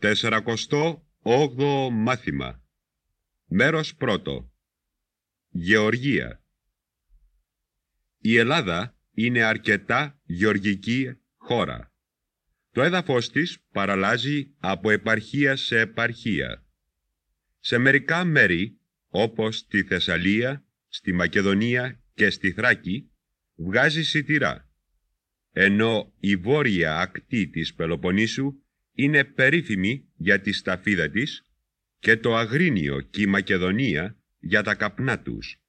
Τεσσαρακοστό όγδοο μάθημα Μέρος πρώτο Γεωργία Η Ελλάδα είναι αρκετά γεωργική χώρα. Το έδαφος της παραλάζει από επαρχία σε επαρχία. Σε μερικά μέρη, όπως στη Θεσσαλία, στη Μακεδονία και στη Θράκη, βγάζει σιτηρά, ενώ η βόρεια ακτή της Πελοποννήσου είναι περίφημη για τη σταφίδα της και το Αγρίνιο και η Μακεδονία για τα καπνά τους.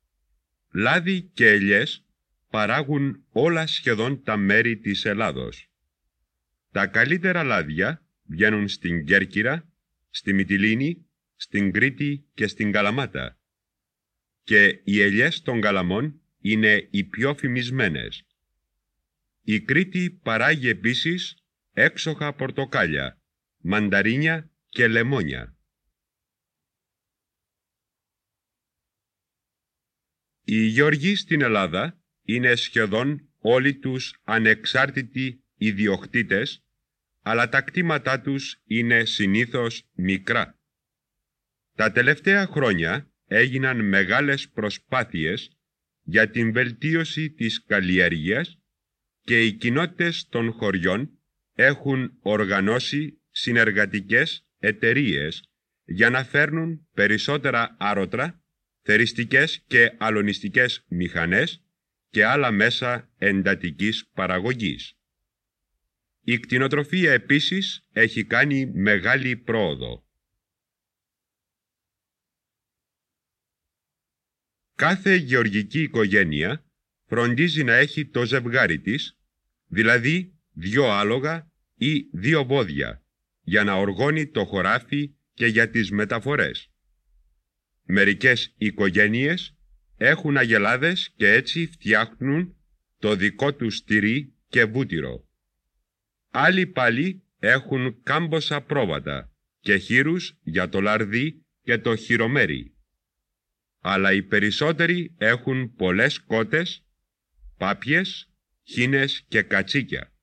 Λάδι και ελιές παράγουν όλα σχεδόν τα μέρη της Ελλάδος. Τα καλύτερα λάδια βγαίνουν στην Κέρκυρα, στη Μυτιλίνη, στην Κρήτη και στην Καλαμάτα. Και οι ελιές των Καλαμών είναι οι πιο φημισμένες. Η Κρήτη παράγει επίσης έξοχα πορτοκάλια, μανταρίνια και λεμόνια. Οι γεωργοί στην Ελλάδα είναι σχεδόν όλοι τους ανεξάρτητοι ιδιοκτήτες, αλλά τα κτήματά τους είναι συνήθως μικρά. Τα τελευταία χρόνια έγιναν μεγάλες προσπάθειες για την βελτίωση της καλλιέργειας και οι κοινότητες των χωριών έχουν οργανώσει συνεργατικές εταιρείες για να φέρνουν περισσότερα άρωτρα, θεριστικές και αλωνιστικές μηχανές και άλλα μέσα εντατικής παραγωγής. Η κτηνοτροφία επίσης έχει κάνει μεγάλη πρόοδο. Κάθε γεωργική οικογένεια φροντίζει να έχει το ζευγάρι της, δηλαδή δυο άλογα ή δύο βόδια, για να οργώνει το χωράφι και για τις μεταφορές. Μερικές οικογένειες έχουν αγελάδες και έτσι φτιάχνουν το δικό τους τυρί και βούτυρο. Άλλοι πάλι έχουν κάμποσα πρόβατα και χείρους για το λαρδί και το χειρομέρι. Αλλά οι περισσότεροι έχουν πολλές κότες, πάπιες, χίνες και κατσίκια.